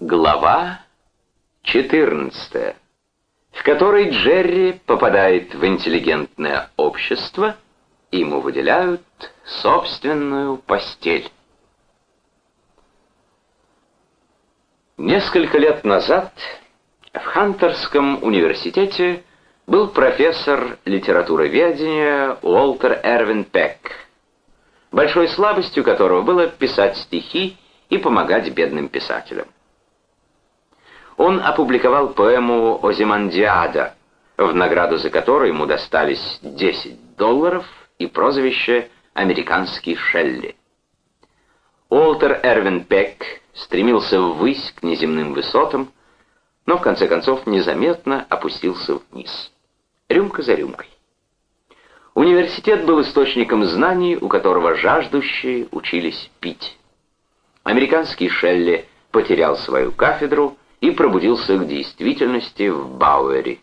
Глава 14, в которой Джерри попадает в интеллигентное общество, и ему выделяют собственную постель. Несколько лет назад в Хантерском университете был профессор литературоведения Уолтер Эрвин Пек, большой слабостью которого было писать стихи и помогать бедным писателям он опубликовал поэму «Озимандиада», в награду за которую ему достались 10 долларов и прозвище «Американский Шелли». Уолтер Эрвин Пек стремился ввысь к неземным высотам, но в конце концов незаметно опустился вниз. Рюмка за рюмкой. Университет был источником знаний, у которого жаждущие учились пить. Американский Шелли потерял свою кафедру и пробудился к действительности в Бауэре.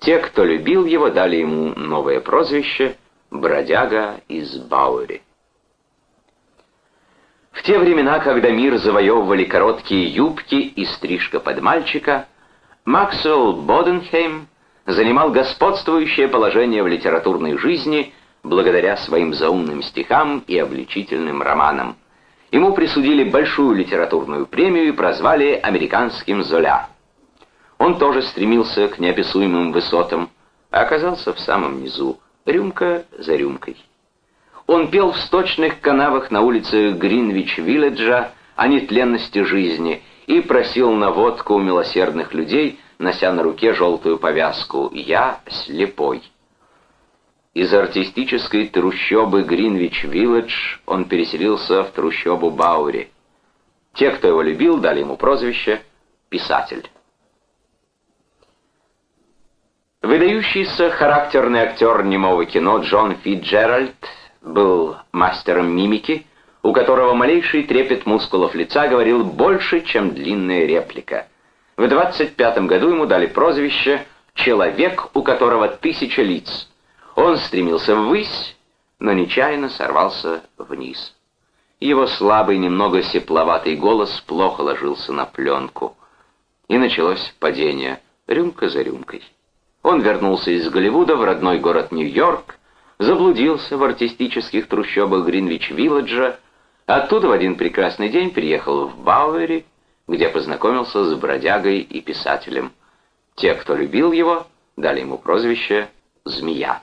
Те, кто любил его, дали ему новое прозвище «Бродяга из Бауэри». В те времена, когда мир завоевывали короткие юбки и стрижка под мальчика, Максвелл Боденхейм занимал господствующее положение в литературной жизни благодаря своим заумным стихам и обличительным романам – Ему присудили большую литературную премию и прозвали «Американским Золя». Он тоже стремился к неописуемым высотам, а оказался в самом низу, рюмка за рюмкой. Он пел в сточных канавах на улице Гринвич-Вилледжа о нетленности жизни и просил на водку у милосердных людей, нося на руке желтую повязку «Я слепой». Из артистической трущобы Гринвич-Вилледж он переселился в трущобу Баури. Те, кто его любил, дали ему прозвище «писатель». Выдающийся характерный актер немого кино Джон Фитджеральд был мастером мимики, у которого малейший трепет мускулов лица говорил больше, чем длинная реплика. В 25-м году ему дали прозвище «Человек, у которого тысяча лиц», он стремился ввысь, но нечаянно сорвался вниз. Его слабый, немного сепловатый голос плохо ложился на пленку. И началось падение, рюмка за рюмкой. Он вернулся из Голливуда в родной город Нью-Йорк, заблудился в артистических трущобах Гринвич-Вилледжа, оттуда в один прекрасный день приехал в Бауэри, где познакомился с бродягой и писателем. Те, кто любил его, дали ему прозвище «Змея».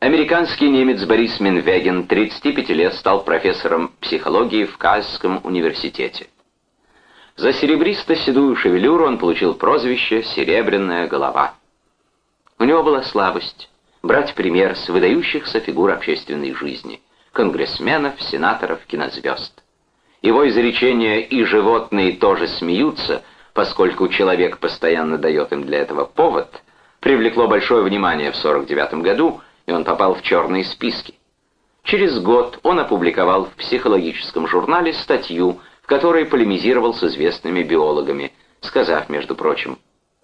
Американский немец Борис Минвеген, 35 лет, стал профессором психологии в Кальском университете. За серебристо-седую шевелюру он получил прозвище «Серебряная голова». У него была слабость брать пример с выдающихся фигур общественной жизни, конгрессменов, сенаторов, кинозвезд. Его изречения «и животные тоже смеются», поскольку человек постоянно дает им для этого повод, привлекло большое внимание в 49 году, и он попал в черные списки. Через год он опубликовал в психологическом журнале статью, в которой полемизировал с известными биологами, сказав, между прочим,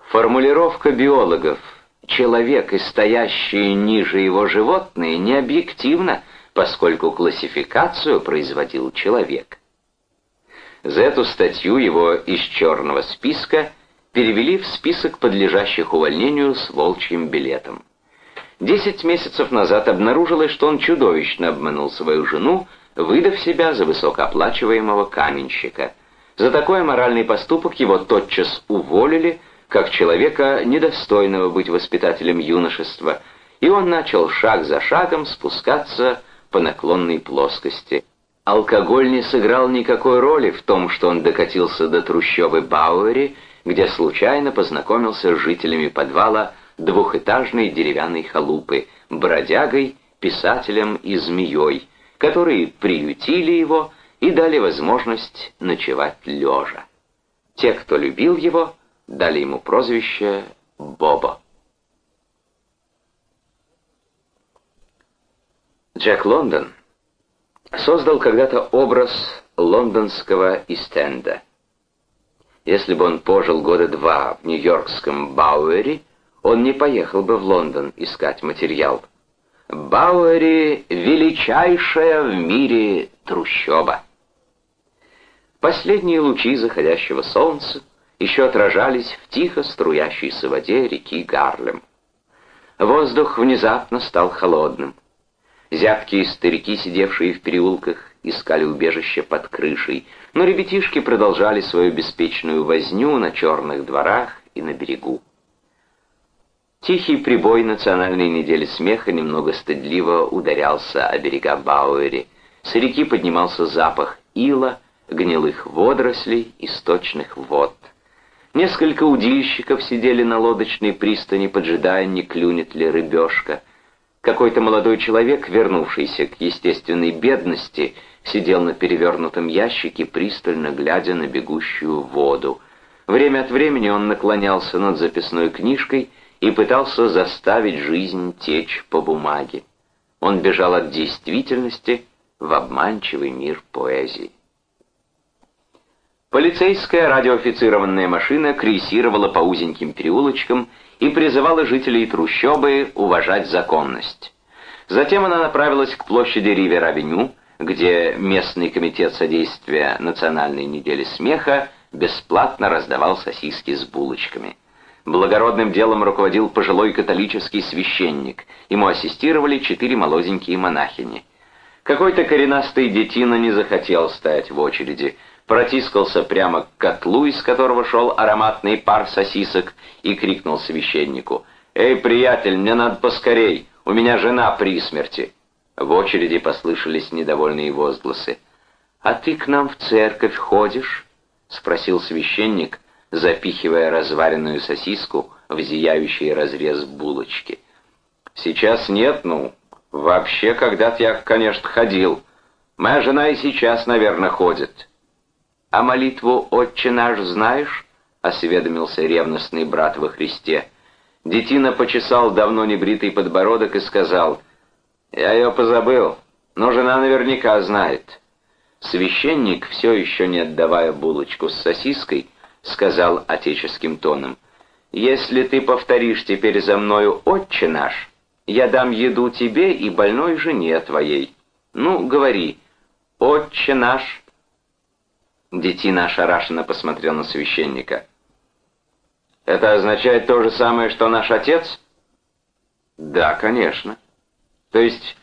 «Формулировка биологов «человек и стоящие ниже его животные» не объективна, поскольку классификацию производил человек». За эту статью его из черного списка перевели в список подлежащих увольнению с волчьим билетом. Десять месяцев назад обнаружилось, что он чудовищно обманул свою жену, выдав себя за высокооплачиваемого каменщика. За такой моральный поступок его тотчас уволили, как человека, недостойного быть воспитателем юношества, и он начал шаг за шагом спускаться по наклонной плоскости. Алкоголь не сыграл никакой роли в том, что он докатился до трущобы Бауэри, где случайно познакомился с жителями подвала двухэтажной деревянной халупы, бродягой, писателем и змеей, которые приютили его и дали возможность ночевать лежа. Те, кто любил его, дали ему прозвище Бобо. Джек Лондон создал когда-то образ лондонского Истенда. Если бы он пожил года два в нью-йоркском Бауэре, он не поехал бы в Лондон искать материал. Бауэри — величайшая в мире трущоба. Последние лучи заходящего солнца еще отражались в тихо струящейся воде реки Гарлем. Воздух внезапно стал холодным. Зябкие старики, сидевшие в переулках, искали убежище под крышей, но ребятишки продолжали свою беспечную возню на черных дворах и на берегу. Тихий прибой национальной недели смеха немного стыдливо ударялся о берега Бауэри. С реки поднимался запах ила, гнилых водорослей и сточных вод. Несколько удильщиков сидели на лодочной пристани, поджидая, не клюнет ли рыбешка. Какой-то молодой человек, вернувшийся к естественной бедности, сидел на перевернутом ящике, пристально глядя на бегущую воду. Время от времени он наклонялся над записной книжкой и пытался заставить жизнь течь по бумаге. Он бежал от действительности в обманчивый мир поэзии. Полицейская радиоофицированная машина крейсировала по узеньким переулочкам и призывала жителей трущобы уважать законность. Затем она направилась к площади Ривер-авеню, где местный комитет содействия Национальной недели смеха бесплатно раздавал сосиски с булочками. Благородным делом руководил пожилой католический священник. Ему ассистировали четыре молоденькие монахини. Какой-то коренастый детина не захотел стоять в очереди — протискался прямо к котлу, из которого шел ароматный пар сосисок, и крикнул священнику. «Эй, приятель, мне надо поскорей, у меня жена при смерти!» В очереди послышались недовольные возгласы. «А ты к нам в церковь ходишь?» — спросил священник, запихивая разваренную сосиску в зияющий разрез булочки. «Сейчас нет, ну, вообще когда-то я, конечно, ходил. Моя жена и сейчас, наверное, ходит». «А молитву «Отче наш» знаешь?» — осведомился ревностный брат во Христе. Детина почесал давно небритый подбородок и сказал, «Я ее позабыл, но жена наверняка знает». Священник, все еще не отдавая булочку с сосиской, сказал отеческим тоном, «Если ты повторишь теперь за мною «Отче наш», я дам еду тебе и больной жене твоей. Ну, говори, «Отче наш», Детина ошарашенно посмотрел на священника. «Это означает то же самое, что наш отец?» «Да, конечно. То есть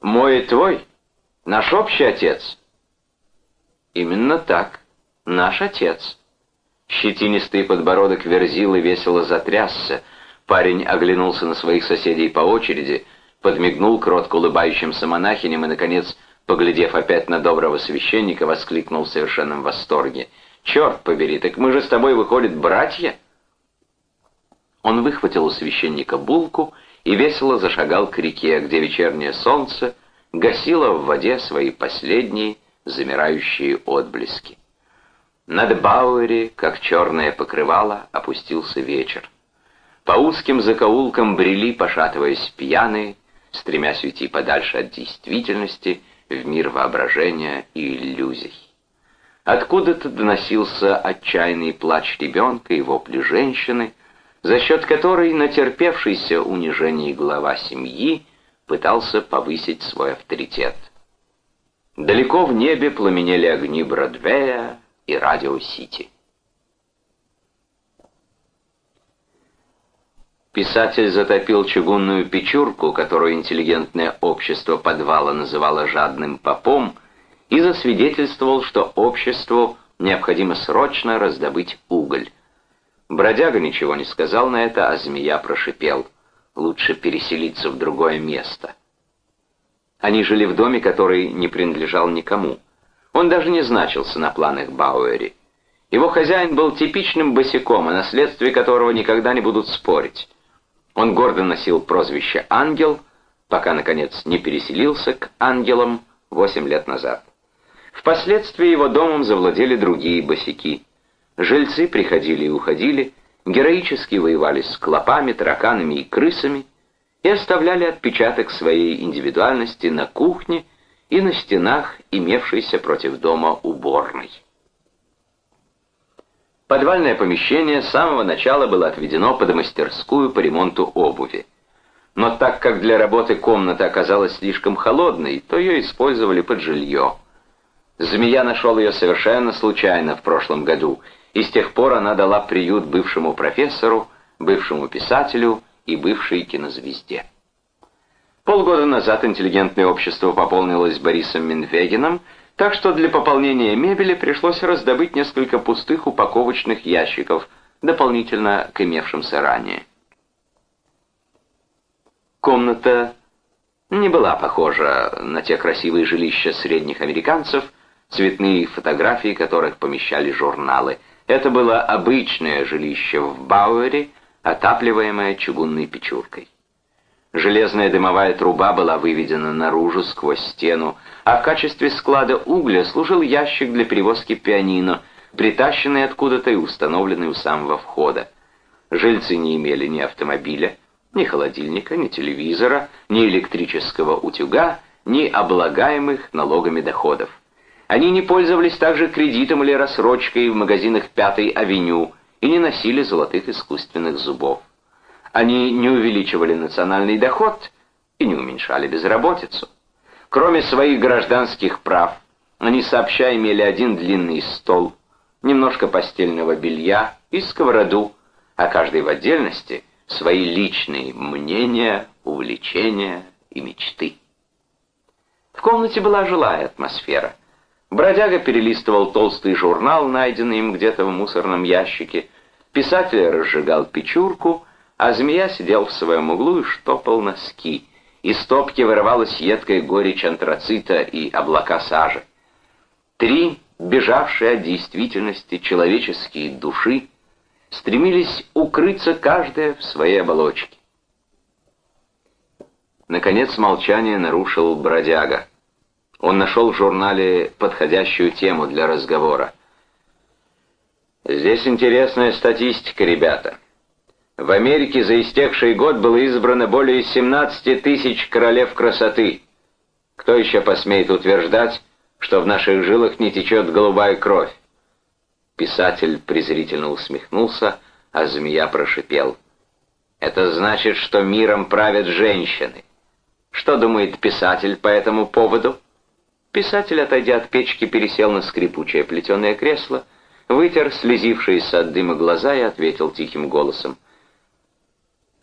мой и твой? Наш общий отец?» «Именно так. Наш отец». Щетинистый подбородок верзилы весело затрясся. Парень оглянулся на своих соседей по очереди, подмигнул кротко улыбающимся монахиням и, наконец, Поглядев опять на доброго священника, воскликнул в совершенном восторге. «Черт побери, так мы же с тобой, выходят, братья?» Он выхватил у священника булку и весело зашагал к реке, где вечернее солнце гасило в воде свои последние замирающие отблески. Над Бауэри, как черное покрывало, опустился вечер. По узким закоулкам брели, пошатываясь пьяные, стремясь уйти подальше от действительности, в мир воображения и иллюзий. Откуда-то доносился отчаянный плач ребенка и вопли женщины, за счет которой натерпевшийся унижений глава семьи пытался повысить свой авторитет. Далеко в небе пламенели огни Бродвея и Радио-Сити. Писатель затопил чугунную печурку, которую интеллигентное общество подвала называло жадным попом, и засвидетельствовал, что обществу необходимо срочно раздобыть уголь. Бродяга ничего не сказал на это, а змея прошипел. Лучше переселиться в другое место. Они жили в доме, который не принадлежал никому. Он даже не значился на планах Бауэри. Его хозяин был типичным босиком, о наследстве которого никогда не будут спорить. Он гордо носил прозвище «Ангел», пока, наконец, не переселился к ангелам восемь лет назад. Впоследствии его домом завладели другие босяки. Жильцы приходили и уходили, героически воевали с клопами, тараканами и крысами и оставляли отпечаток своей индивидуальности на кухне и на стенах, имевшейся против дома уборной. Подвальное помещение с самого начала было отведено под мастерскую по ремонту обуви. Но так как для работы комната оказалась слишком холодной, то ее использовали под жилье. Змея нашел ее совершенно случайно в прошлом году, и с тех пор она дала приют бывшему профессору, бывшему писателю и бывшей кинозвезде. Полгода назад интеллигентное общество пополнилось Борисом Минвегином, так что для пополнения мебели пришлось раздобыть несколько пустых упаковочных ящиков, дополнительно к имевшимся ранее. Комната не была похожа на те красивые жилища средних американцев, цветные фотографии которых помещали журналы. Это было обычное жилище в Бауэре, отапливаемое чугунной печуркой. Железная дымовая труба была выведена наружу сквозь стену, а в качестве склада угля служил ящик для перевозки пианино, притащенный откуда-то и установленный у самого входа. Жильцы не имели ни автомобиля, ни холодильника, ни телевизора, ни электрического утюга, ни облагаемых налогами доходов. Они не пользовались также кредитом или рассрочкой в магазинах Пятой авеню и не носили золотых искусственных зубов. Они не увеличивали национальный доход и не уменьшали безработицу. Кроме своих гражданских прав, они сообща имели один длинный стол, немножко постельного белья и сковороду, а каждый в отдельности свои личные мнения, увлечения и мечты. В комнате была жилая атмосфера. Бродяга перелистывал толстый журнал, найденный им где-то в мусорном ящике. Писатель разжигал печурку, а змея сидел в своем углу и штопал носки. Из стопки вырывалась едкая горечь антрацита и облака сажи. Три бежавшие от действительности человеческие души стремились укрыться каждая в своей оболочке. Наконец молчание нарушил бродяга. Он нашел в журнале подходящую тему для разговора. «Здесь интересная статистика, ребята. В Америке за истекший год было избрано более 17 тысяч королев красоты. Кто еще посмеет утверждать, что в наших жилах не течет голубая кровь? Писатель презрительно усмехнулся, а змея прошипел. «Это значит, что миром правят женщины. Что думает писатель по этому поводу?» Писатель, отойдя от печки, пересел на скрипучее плетеное кресло, вытер слезившиеся от дыма глаза и ответил тихим голосом.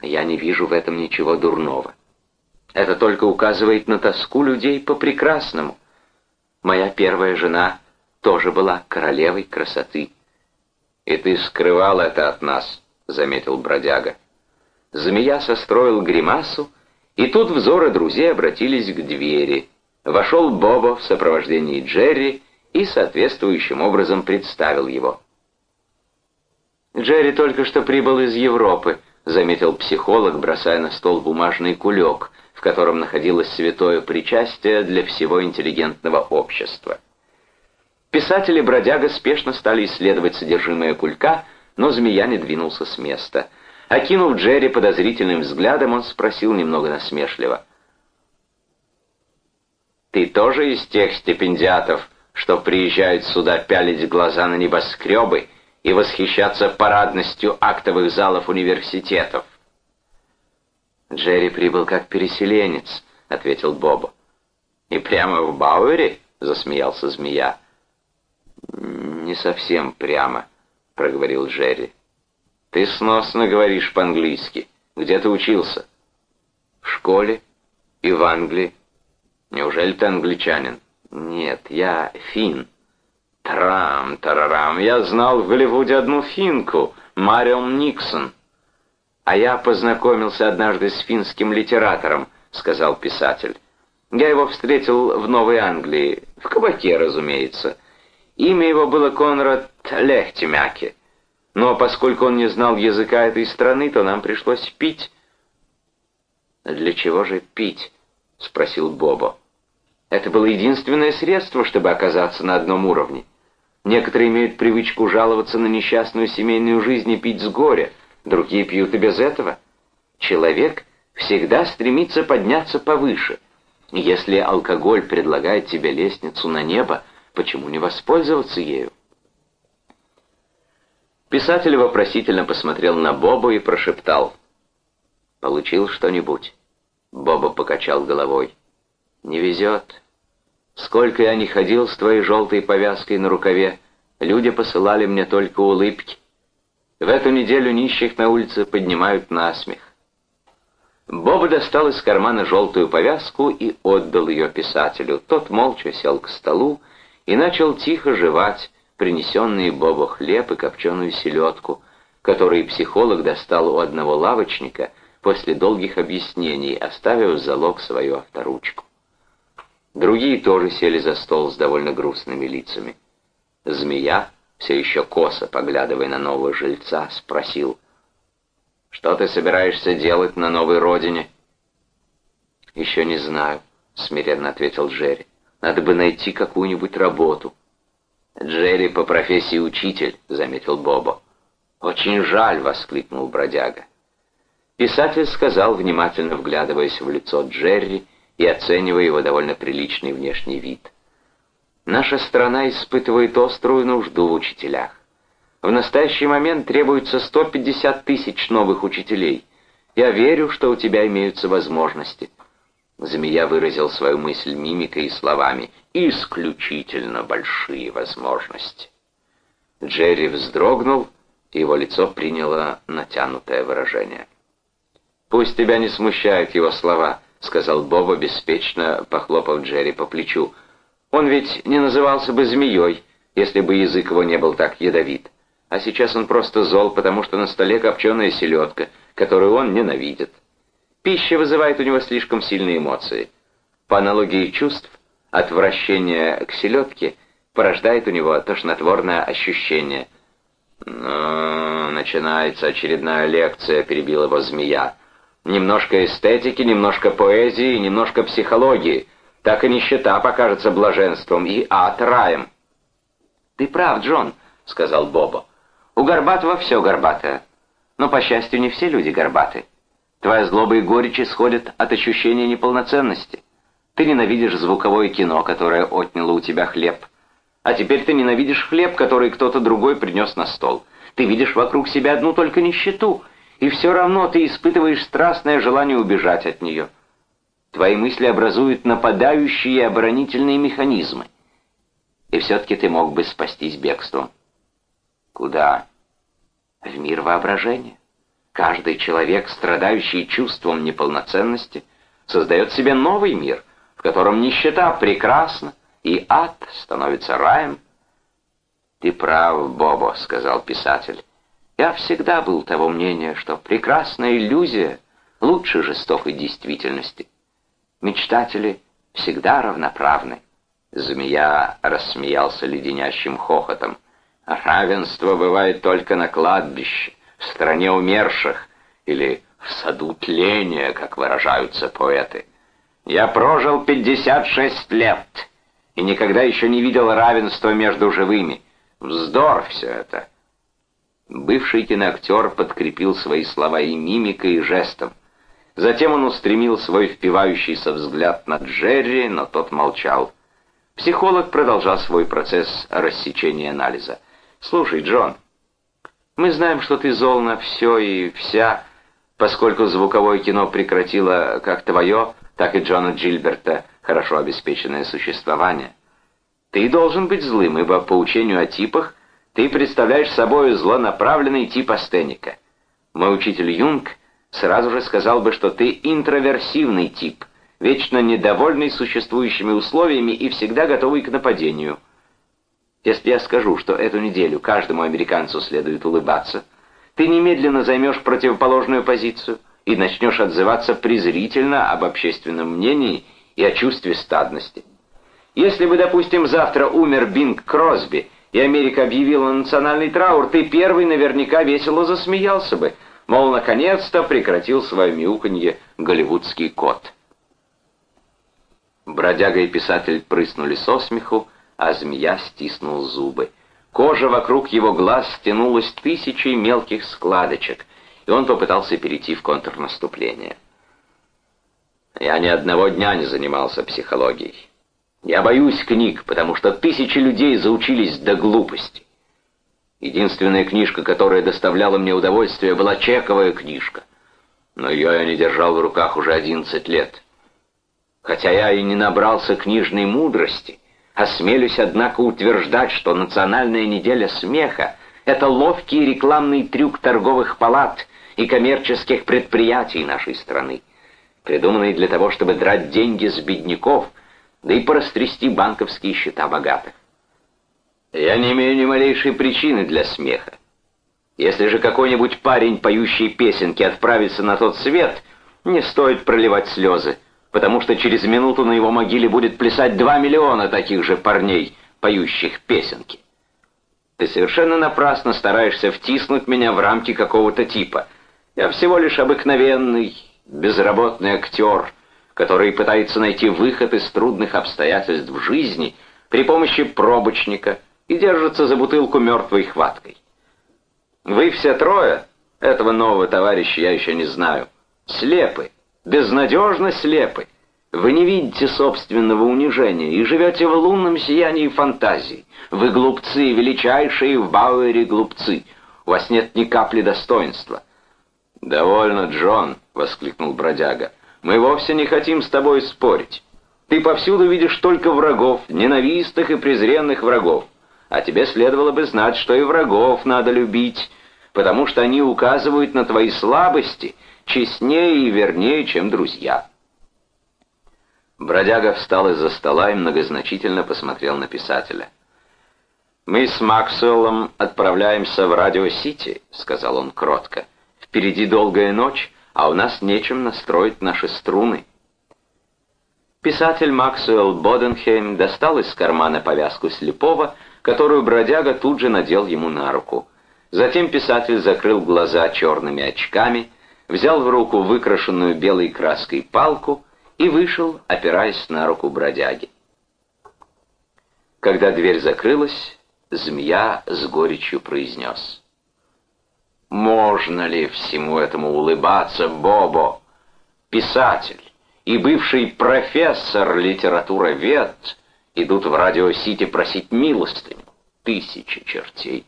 «Я не вижу в этом ничего дурного. Это только указывает на тоску людей по прекрасному. Моя первая жена тоже была королевой красоты. «И ты скрывал это от нас», — заметил бродяга. Змея состроил гримасу, и тут взоры друзей обратились к двери. Вошел Бобо в сопровождении Джерри и соответствующим образом представил его. «Джерри только что прибыл из Европы», — заметил психолог, бросая на стол бумажный кулек, в котором находилось святое причастие для всего интеллигентного общества. Писатели бродяга спешно стали исследовать содержимое кулька, но змея не двинулся с места. Окинув Джерри подозрительным взглядом, он спросил немного насмешливо. «Ты тоже из тех стипендиатов, что приезжают сюда пялить глаза на небоскребы и восхищаться парадностью актовых залов университетов?» «Джерри прибыл как переселенец», — ответил Бобо. «И прямо в Бауэре?» — засмеялся змея. «Не совсем прямо», — проговорил Джерри. «Ты сносно говоришь по-английски. Где ты учился?» «В школе и в Англии». «Неужели ты англичанин?» «Нет, я фин». «Трам, тарарам, я знал в Голливуде одну финку, Марион Никсон». «А я познакомился однажды с финским литератором», — сказал писатель. «Я его встретил в Новой Англии, в кабаке, разумеется». Имя его было Конрад Лехтемяке. Но поскольку он не знал языка этой страны, то нам пришлось пить. «Для чего же пить?» — спросил Бобо. Это было единственное средство, чтобы оказаться на одном уровне. Некоторые имеют привычку жаловаться на несчастную семейную жизнь и пить с горя, другие пьют и без этого. Человек всегда стремится подняться повыше. Если алкоголь предлагает тебе лестницу на небо, Почему не воспользоваться ею? Писатель вопросительно посмотрел на Бобу и прошептал. «Получил что-нибудь?» Боба покачал головой. «Не везет. Сколько я не ходил с твоей желтой повязкой на рукаве, люди посылали мне только улыбки. В эту неделю нищих на улице поднимают на смех. Боба достал из кармана желтую повязку и отдал ее писателю. Тот молча сел к столу и начал тихо жевать принесенные Боба хлеб и копченую селедку, которые психолог достал у одного лавочника после долгих объяснений, оставив залог свою авторучку. Другие тоже сели за стол с довольно грустными лицами. Змея, все еще косо поглядывая на нового жильца, спросил, «Что ты собираешься делать на новой родине?» «Еще не знаю», — смиренно ответил Джерри. «Надо бы найти какую-нибудь работу». «Джерри по профессии учитель», — заметил Бобо. «Очень жаль», — воскликнул бродяга. Писатель сказал, внимательно вглядываясь в лицо Джерри и оценивая его довольно приличный внешний вид. «Наша страна испытывает острую нужду в учителях. В настоящий момент требуется 150 тысяч новых учителей. Я верю, что у тебя имеются возможности». Змея выразил свою мысль мимикой и словами «исключительно большие возможности». Джерри вздрогнул, и его лицо приняло натянутое выражение. «Пусть тебя не смущают его слова», — сказал Боба, беспечно похлопав Джерри по плечу. «Он ведь не назывался бы змеей, если бы язык его не был так ядовит. А сейчас он просто зол, потому что на столе копченая селедка, которую он ненавидит. Пища вызывает у него слишком сильные эмоции. По аналогии чувств, отвращение к селедке порождает у него тошнотворное ощущение. «Ну, начинается очередная лекция», — перебил его змея. Немножко эстетики, немножко поэзии, немножко психологии. Так и нищета покажется блаженством, и ад раем. «Ты прав, Джон», — сказал Бобо. «У Горбатого все горбатое. Но, по счастью, не все люди горбаты. Твоя злоба и горечь исходят от ощущения неполноценности. Ты ненавидишь звуковое кино, которое отняло у тебя хлеб. А теперь ты ненавидишь хлеб, который кто-то другой принес на стол. Ты видишь вокруг себя одну только нищету — и все равно ты испытываешь страстное желание убежать от нее. Твои мысли образуют нападающие и оборонительные механизмы. И все-таки ты мог бы спастись бегством. Куда? В мир воображения. Каждый человек, страдающий чувством неполноценности, создает себе новый мир, в котором нищета прекрасна, и ад становится раем. «Ты прав, Бобо», — сказал писатель. Я всегда был того мнения, что прекрасная иллюзия лучше жестокой действительности. Мечтатели всегда равноправны. Змея рассмеялся леденящим хохотом. Равенство бывает только на кладбище, в стране умерших или в саду тления, как выражаются поэты. Я прожил 56 лет и никогда еще не видел равенства между живыми. Вздор все это. Бывший киноактер подкрепил свои слова и мимикой, и жестом. Затем он устремил свой впивающийся взгляд на Джерри, но тот молчал. Психолог продолжал свой процесс рассечения анализа. «Слушай, Джон, мы знаем, что ты зол на все и вся, поскольку звуковое кино прекратило как твое, так и Джона Джильберта хорошо обеспеченное существование. Ты должен быть злым, ибо по учению о типах — ты представляешь собой злонаправленный тип астеника. Мой учитель Юнг сразу же сказал бы, что ты интроверсивный тип, вечно недовольный существующими условиями и всегда готовый к нападению. Если я скажу, что эту неделю каждому американцу следует улыбаться, ты немедленно займешь противоположную позицию и начнешь отзываться презрительно об общественном мнении и о чувстве стадности. Если бы, допустим, завтра умер Бинг Кросби, и Америка объявила национальный траур, ты первый наверняка весело засмеялся бы, мол, наконец-то прекратил свое мяуканье голливудский кот. Бродяга и писатель прыснули со смеху, а змея стиснул зубы. Кожа вокруг его глаз стянулась тысячей мелких складочек, и он попытался перейти в контрнаступление. «Я ни одного дня не занимался психологией. Я боюсь книг, потому что тысячи людей заучились до глупости. Единственная книжка, которая доставляла мне удовольствие, была чековая книжка. Но ее я не держал в руках уже одиннадцать лет. Хотя я и не набрался книжной мудрости, осмелюсь, однако, утверждать, что национальная неделя смеха — это ловкий рекламный трюк торговых палат и коммерческих предприятий нашей страны, придуманный для того, чтобы драть деньги с бедняков, да и порастрясти банковские счета богатых. Я не имею ни малейшей причины для смеха. Если же какой-нибудь парень, поющий песенки, отправится на тот свет, не стоит проливать слезы потому что через минуту на его могиле будет плясать два миллиона таких же парней, поющих песенки. Ты совершенно напрасно стараешься втиснуть меня в рамки какого-то типа. Я всего лишь обыкновенный, безработный актер, который пытается найти выход из трудных обстоятельств в жизни при помощи пробочника и держится за бутылку мертвой хваткой. Вы все трое, этого нового товарища я еще не знаю, слепы безнадежно слепы. Вы не видите собственного унижения и живете в лунном сиянии фантазии. Вы глупцы, величайшие в Бауэре глупцы. У вас нет ни капли достоинства. «Довольно, Джон», — воскликнул бродяга. «Мы вовсе не хотим с тобой спорить. Ты повсюду видишь только врагов, ненавистных и презренных врагов. А тебе следовало бы знать, что и врагов надо любить, потому что они указывают на твои слабости честнее и вернее, чем друзья. Бродяга встал из-за стола и многозначительно посмотрел на писателя. «Мы с Максвеллом отправляемся в Радио-Сити», — сказал он кротко. «Впереди долгая ночь, а у нас нечем настроить наши струны». Писатель Максвелл Боденхейм достал из кармана повязку слепого, которую бродяга тут же надел ему на руку. Затем писатель закрыл глаза черными очками взял в руку выкрашенную белой краской палку и вышел, опираясь на руку бродяги. Когда дверь закрылась, змея с горечью произнес. «Можно ли всему этому улыбаться, Бобо? Писатель и бывший профессор литературовед идут в радиосити просить милостыню. Тысячи чертей».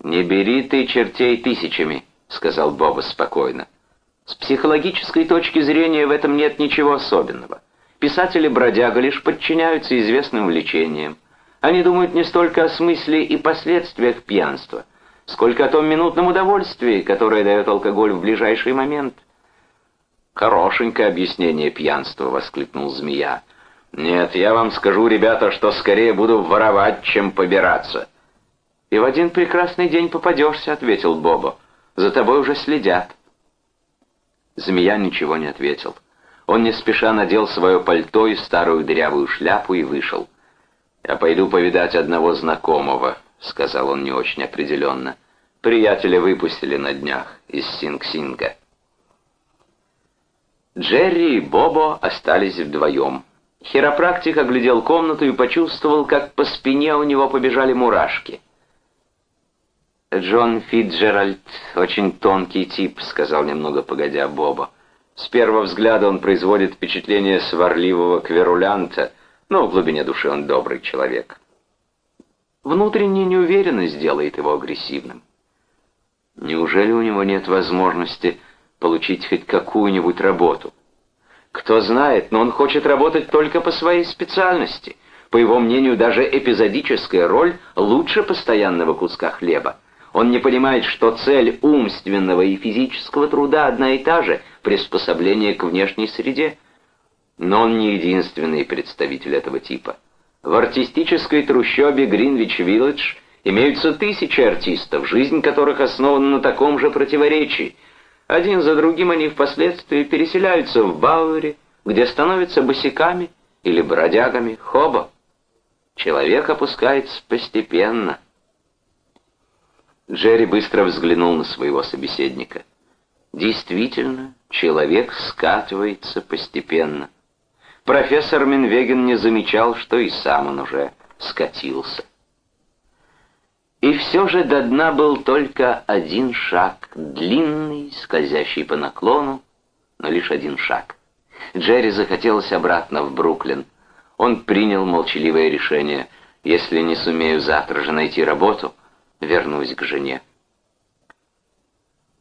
«Не бери ты чертей тысячами», — сказал Боба спокойно. «С психологической точки зрения в этом нет ничего особенного. Писатели-бродяга лишь подчиняются известным влечениям. Они думают не столько о смысле и последствиях пьянства, сколько о том минутном удовольствии, которое дает алкоголь в ближайший момент». «Хорошенькое объяснение пьянства», — воскликнул змея. «Нет, я вам скажу, ребята, что скорее буду воровать, чем побираться». «И в один прекрасный день попадешься», — ответил Бобо. За тобой уже следят». Змея ничего не ответил. Он не спеша надел свое пальто и старую дырявую шляпу и вышел. «Я пойду повидать одного знакомого», — сказал он не очень определенно. «Приятеля выпустили на днях из Синг-Синга». Джерри и Бобо остались вдвоем. Хиропрактик оглядел комнату и почувствовал, как по спине у него побежали мурашки. «Джон Фитджеральд очень тонкий тип», — сказал немного погодя Боба. «С первого взгляда он производит впечатление сварливого кверулянта, но в глубине души он добрый человек. Внутренняя неуверенность делает его агрессивным. Неужели у него нет возможности получить хоть какую-нибудь работу? Кто знает, но он хочет работать только по своей специальности. По его мнению, даже эпизодическая роль лучше постоянного куска хлеба. Он не понимает, что цель умственного и физического труда одна и та же — приспособление к внешней среде. Но он не единственный представитель этого типа. В артистической трущобе Гринвич-Виллидж имеются тысячи артистов, жизнь которых основана на таком же противоречии. Один за другим они впоследствии переселяются в Бауэре, где становятся босиками или бродягами хоба. Человек опускается постепенно — Джерри быстро взглянул на своего собеседника. Действительно, человек скатывается постепенно. Профессор Минвеген не замечал, что и сам он уже скатился. И все же до дна был только один шаг, длинный, скользящий по наклону, но лишь один шаг. Джерри захотелось обратно в Бруклин. Он принял молчаливое решение. Если не сумею завтра же найти работу — вернусь к жене.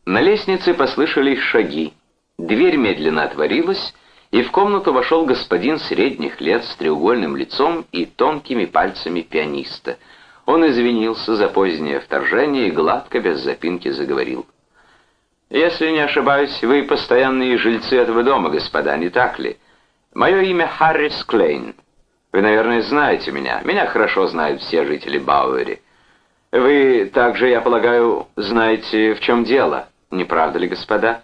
На лестнице послышались шаги. Дверь медленно отворилась, и в комнату вошел господин средних лет с треугольным лицом и тонкими пальцами пианиста. Он извинился за позднее вторжение и гладко, без запинки, заговорил. «Если не ошибаюсь, вы постоянные жильцы этого дома, господа, не так ли? Мое имя Харрис Клейн. Вы, наверное, знаете меня. Меня хорошо знают все жители Бауэри. Вы также, я полагаю, знаете, в чем дело, не правда ли, господа?»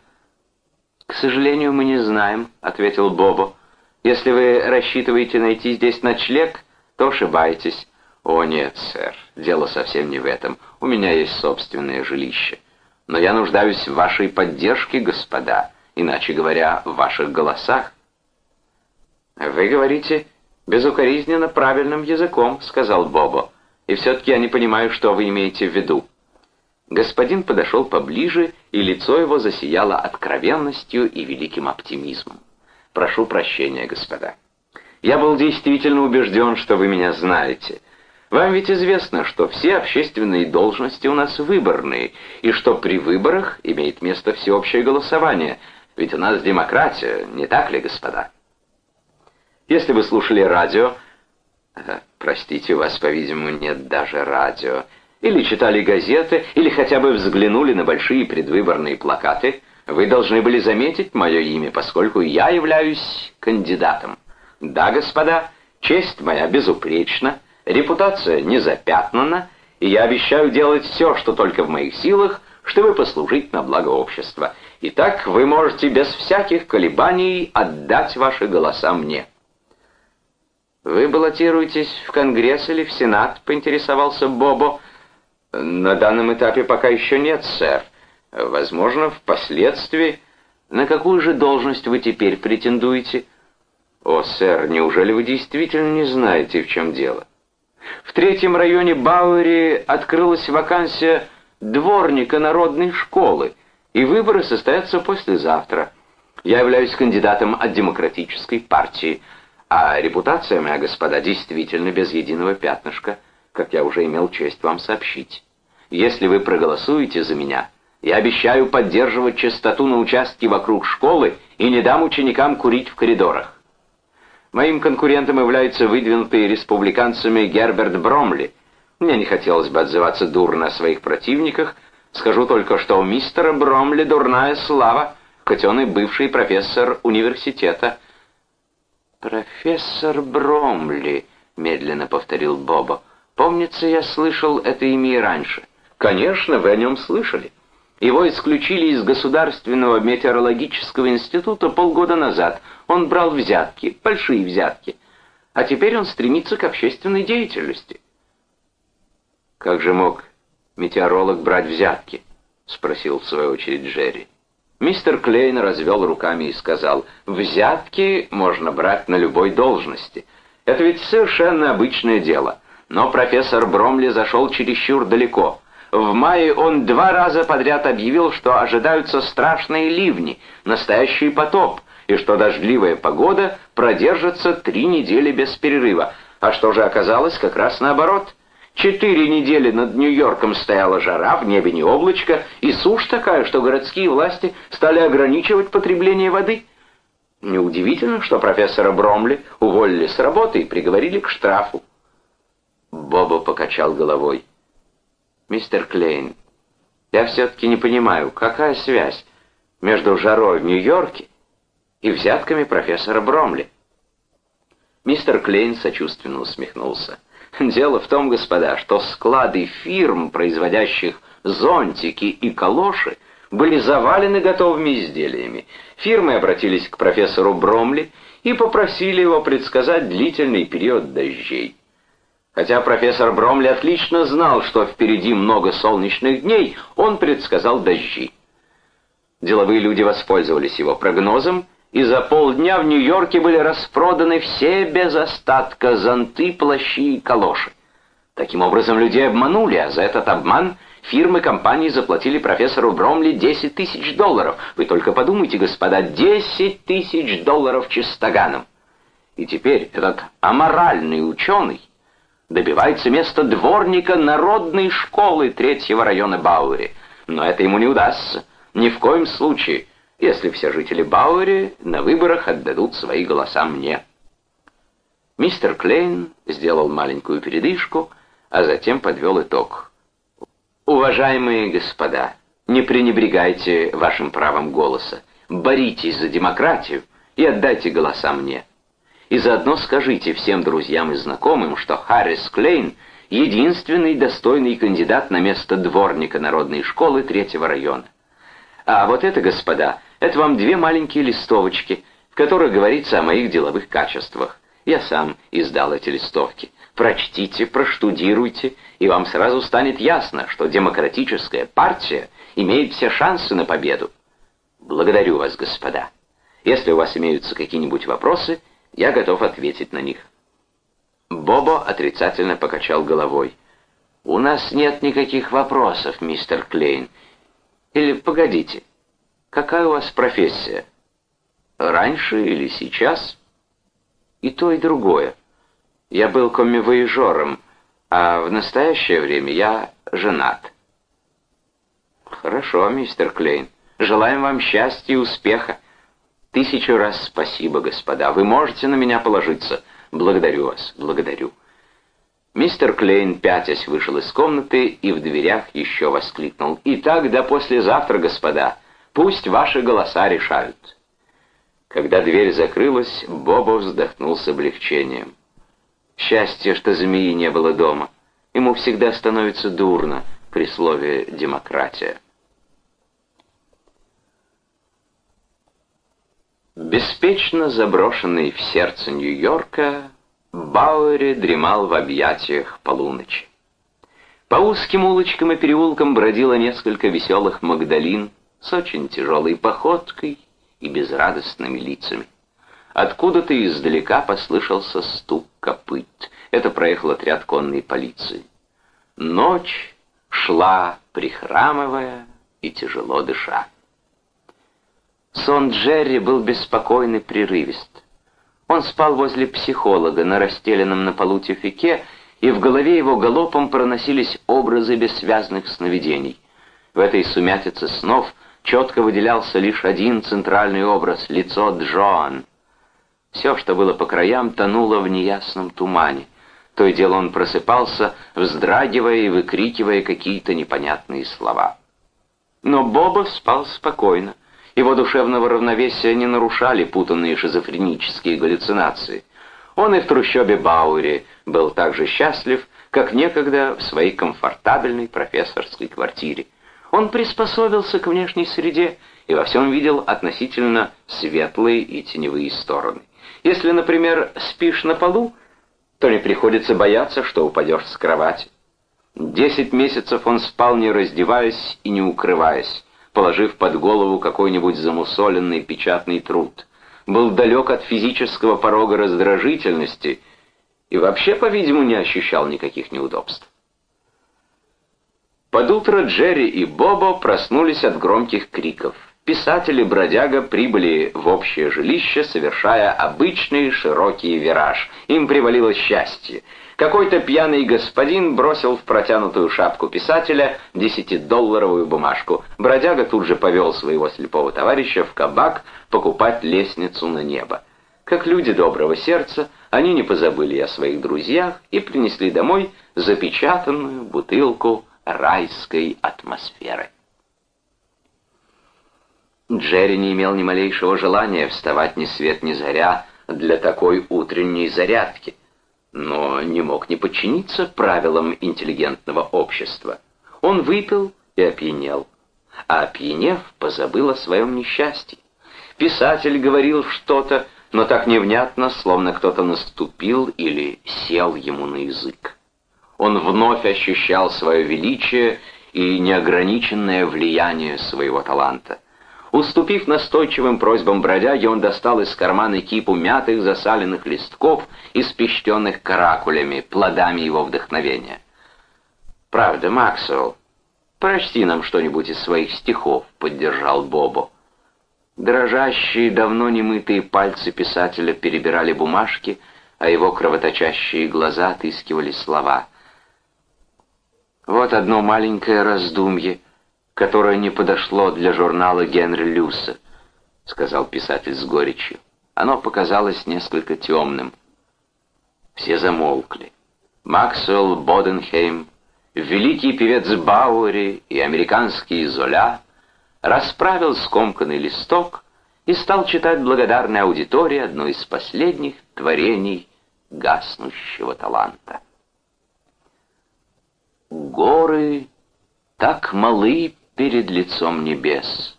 «К сожалению, мы не знаем», — ответил Бобо. «Если вы рассчитываете найти здесь ночлег, то ошибаетесь». «О нет, сэр, дело совсем не в этом. У меня есть собственное жилище. Но я нуждаюсь в вашей поддержке, господа, иначе говоря, в ваших голосах». «Вы говорите безукоризненно правильным языком», — сказал Бобо. «И все-таки я не понимаю, что вы имеете в виду». Господин подошел поближе, и лицо его засияло откровенностью и великим оптимизмом. «Прошу прощения, господа. Я был действительно убежден, что вы меня знаете. Вам ведь известно, что все общественные должности у нас выборные, и что при выборах имеет место всеобщее голосование, ведь у нас демократия, не так ли, господа? Если вы слушали радио... Э, простите, у вас, по-видимому, нет даже радио или читали газеты, или хотя бы взглянули на большие предвыборные плакаты, вы должны были заметить мое имя, поскольку я являюсь кандидатом. Да, господа, честь моя безупречна, репутация не запятнана, и я обещаю делать все, что только в моих силах, чтобы послужить на благо общества. Итак, вы можете без всяких колебаний отдать ваши голоса мне. «Вы баллотируетесь в Конгресс или в Сенат?» — поинтересовался Бобо, — «На данном этапе пока еще нет, сэр. Возможно, впоследствии...» «На какую же должность вы теперь претендуете?» «О, сэр, неужели вы действительно не знаете, в чем дело?» «В третьем районе Бауэри открылась вакансия дворника народной школы, и выборы состоятся послезавтра. Я являюсь кандидатом от демократической партии, а репутация моя, господа, действительно без единого пятнышка — как я уже имел честь вам сообщить. Если вы проголосуете за меня, я обещаю поддерживать чистоту на участке вокруг школы и не дам ученикам курить в коридорах. Моим конкурентом является выдвинутый республиканцами Герберт Бромли. Мне не хотелось бы отзываться дурно о своих противниках, скажу только, что у мистера Бромли дурная слава, хоть он и бывший профессор университета. «Профессор Бромли», — медленно повторил Боба, — Помнится, я слышал это имя и раньше. Конечно, вы о нем слышали. Его исключили из Государственного метеорологического института полгода назад. Он брал взятки, большие взятки. А теперь он стремится к общественной деятельности. Как же мог метеоролог брать взятки? Спросил в свою очередь Джерри. Мистер Клейн развел руками и сказал, «Взятки можно брать на любой должности. Это ведь совершенно обычное дело. Но профессор Бромли зашел чересчур далеко. В мае он два раза подряд объявил, что ожидаются страшные ливни, настоящий потоп, и что дождливая погода продержится три недели без перерыва. А что же оказалось как раз наоборот? Четыре недели над Нью-Йорком стояла жара, в небе не облачко, и сушь такая, что городские власти стали ограничивать потребление воды. Неудивительно, что профессора Бромли уволили с работы и приговорили к штрафу. Боба покачал головой. «Мистер Клейн, я все-таки не понимаю, какая связь между жарой в Нью-Йорке и взятками профессора Бромли?» Мистер Клейн сочувственно усмехнулся. «Дело в том, господа, что склады фирм, производящих зонтики и калоши, были завалены готовыми изделиями. Фирмы обратились к профессору Бромли и попросили его предсказать длительный период дождей. Хотя профессор Бромли отлично знал, что впереди много солнечных дней, он предсказал дожди. Деловые люди воспользовались его прогнозом, и за полдня в Нью-Йорке были распроданы все без остатка зонты, плащи и калоши. Таким образом, людей обманули, а за этот обман фирмы компании заплатили профессору Бромли 10 тысяч долларов. Вы только подумайте, господа, 10 тысяч долларов чистоганом. И теперь этот аморальный ученый добивается места дворника народной школы третьего района Бауэри. Но это ему не удастся. Ни в коем случае. если все жители Бауэри на выборах отдадут свои голоса мне. Мистер Клейн сделал маленькую передышку, а затем подвел итог. «Уважаемые господа, не пренебрегайте вашим правом голоса, боритесь за демократию и отдайте голоса мне. И заодно скажите всем друзьям и знакомым, что Харрис Клейн — единственный достойный кандидат на место дворника народной школы третьего района. А вот это, господа, это вам две маленькие листовочки, в которых говорится о моих деловых качествах. Я сам издал эти листовки. Прочтите, проштудируйте, и вам сразу станет ясно, что демократическая партия имеет все шансы на победу. Благодарю вас, господа. Если у вас имеются какие-нибудь вопросы, я готов ответить на них. Бобо отрицательно покачал головой. «У нас нет никаких вопросов, мистер Клейн. Или, погодите, какая у вас профессия? Раньше или сейчас?» и то, и другое. Я был коммивояжером, а в настоящее время я женат. Хорошо, мистер Клейн. Желаем вам счастья и успеха. Тысячу раз спасибо, господа. Вы можете на меня положиться. Благодарю вас, благодарю. Мистер Клейн, пятясь, вышел из комнаты и в дверях еще воскликнул. «Итак, до послезавтра, господа. Пусть ваши голоса решают». Когда дверь закрылась, Бобо вздохнул с облегчением. Счастье, что змеи не было дома. Ему всегда становится дурно при слове «демократия». Беспечно заброшенный в сердце Нью-Йорка, Бауэри дремал в объятиях полуночи. По узким улочкам и переулкам бродило несколько веселых Магдалин с очень тяжелой походкой и безрадостными лицами. Откуда-то издалека послышался стук копыт. Это проехал отряд конной полиции. Ночь шла, прихрамывая и тяжело дыша. Сон Джерри был беспокойный, прерывист. Он спал возле психолога на расстеленном на полу тюфике, и в голове его галопом проносились образы бессвязных сновидений. В этой сумятице снов четко выделялся лишь один центральный образ — лицо Джоан. Все, что было по краям, тонуло в неясном тумане. То и дело он просыпался, вздрагивая и выкрикивая какие-то непонятные слова. Но Боба спал спокойно. Его душевного равновесия не нарушали путанные шизофренические галлюцинации. Он и в трущобе Бауэре был так же счастлив, как некогда в своей комфортабельной профессорской квартире. Он приспособился к внешней среде и во всем видел относительно светлые и теневые стороны. Если, например, спишь на полу, то не приходится бояться, что упадешь с кровати. Десять месяцев он спал, не раздеваясь и не укрываясь, положив под голову какой-нибудь замусоленный печатный труд. Был далек от физического порога раздражительности и вообще, по-видимому, не ощущал никаких неудобств. Под утро Джерри и Бобо проснулись от громких криков. Писатели-бродяга прибыли в общее жилище, совершая обычный широкий вираж. Им привалило счастье. Какой-то пьяный господин бросил в протянутую шапку писателя десятидолларовую бумажку. Бродяга тут же повел своего слепого товарища в кабак покупать лестницу на небо. Как люди доброго сердца, они не позабыли о своих друзьях и принесли домой запечатанную бутылку райской атмосферы. Джерри не имел ни малейшего желания вставать ни свет ни заря для такой утренней зарядки, но не мог не подчиниться правилам интеллигентного общества. Он выпил и опьянел, а опьянев позабыл о своем несчастье. Писатель говорил что-то, но так невнятно, словно кто-то наступил или сел ему на язык он вновь ощущал свое величие и неограниченное влияние своего таланта. Уступив настойчивым просьбам бродяги, он достал из кармана кипу мятых засаленных листков, испещренных каракулями, плодами его вдохновения. «Правда, Максвелл, прочти нам что-нибудь из своих стихов», — поддержал Бобо. Дрожащие, давно немытые пальцы писателя перебирали бумажки, а его кровоточащие глаза отыскивали слова — вот одно маленькое раздумье, которое не подошло для журнала Генри Люса. — сказал писатель с горечью. Оно показалось несколько темным. Все замолкли. Максвелл Боденхейм, великий певец Бауэри и американский Золя расправил скомканный листок и стал читать благодарной аудитории одно из последних творений гаснущего таланта. Горы так малы перед лицом небес.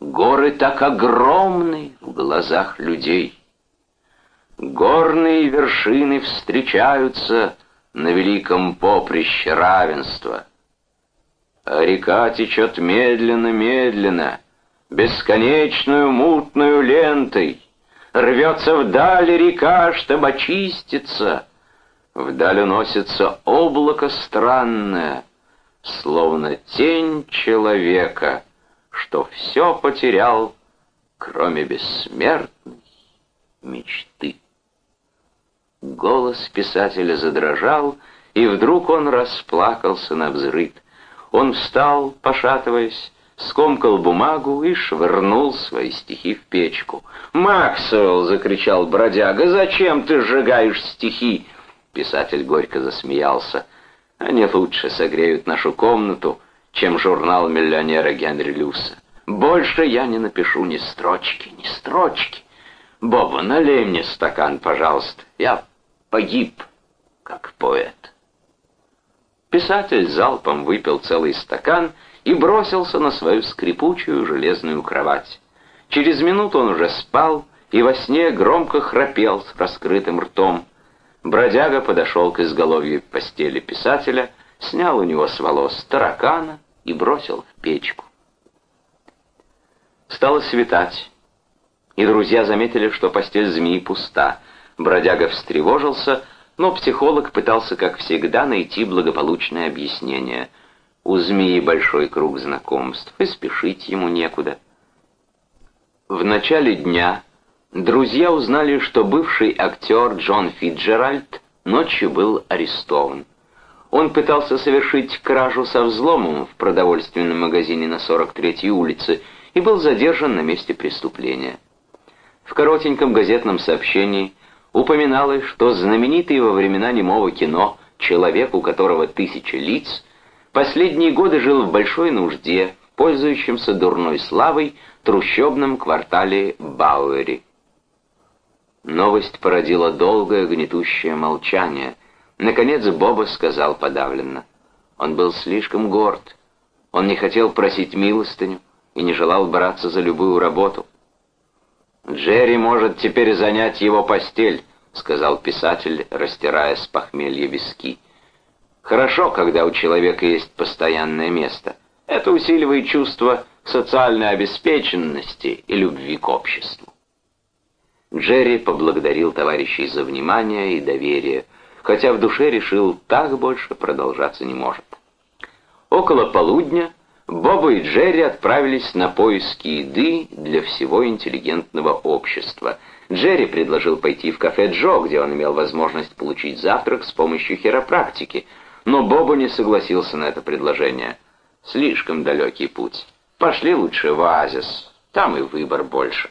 Горы так огромны в глазах людей. Горные вершины встречаются на великом поприще равенства. А река течет медленно-медленно, бесконечную мутную лентой. Рвется вдаль река, чтобы очиститься. Вдаль уносится облако странное, словно тень человека, что все потерял, кроме бессмертной мечты. Голос писателя задрожал, и вдруг он расплакался на взрыв. Он встал, пошатываясь, скомкал бумагу и швырнул свои стихи в печку. «Максвелл!» — закричал бродяга. «Зачем ты сжигаешь стихи?» Писатель горько засмеялся. «Они лучше согреют нашу комнату, чем журнал миллионера Генри Люса. Больше я не напишу ни строчки, ни строчки. Боба, налей мне стакан, пожалуйста. Я погиб, как поэт». Писатель залпом выпил целый стакан и бросился на свою скрипучую железную кровать. Через минуту он уже спал и во сне громко храпел с раскрытым ртом. Бродяга подошел к изголовью постели писателя, снял у него с волос таракана и бросил в печку. Стало светать, и друзья заметили, что постель змеи пуста. Бродяга встревожился, но психолог пытался, как всегда, найти благополучное объяснение. У змеи большой круг знакомств, и спешить ему некуда. В начале дня друзья узнали, что бывший актер Джон Фитджеральд ночью был арестован. Он пытался совершить кражу со взломом в продовольственном магазине на 43-й улице и был задержан на месте преступления. В коротеньком газетном сообщении упоминалось, что знаменитый во времена немого кино человек, у которого тысяча лиц, последние годы жил в большой нужде, пользующемся дурной славой трущобном квартале Бауэри. Новость породила долгое гнетущее молчание. Наконец Боба сказал подавленно. Он был слишком горд. Он не хотел просить милостыню и не желал браться за любую работу. «Джерри может теперь занять его постель», — сказал писатель, растирая с похмелья виски. «Хорошо, когда у человека есть постоянное место. Это усиливает чувство социальной обеспеченности и любви к обществу». Джерри поблагодарил товарищей за внимание и доверие, хотя в душе решил, так больше продолжаться не может. Около полудня Боба и Джерри отправились на поиски еды для всего интеллигентного общества. Джерри предложил пойти в кафе Джо, где он имел возможность получить завтрак с помощью хиропрактики, но Боба не согласился на это предложение. Слишком далекий путь. Пошли лучше в оазис, там и выбор больше.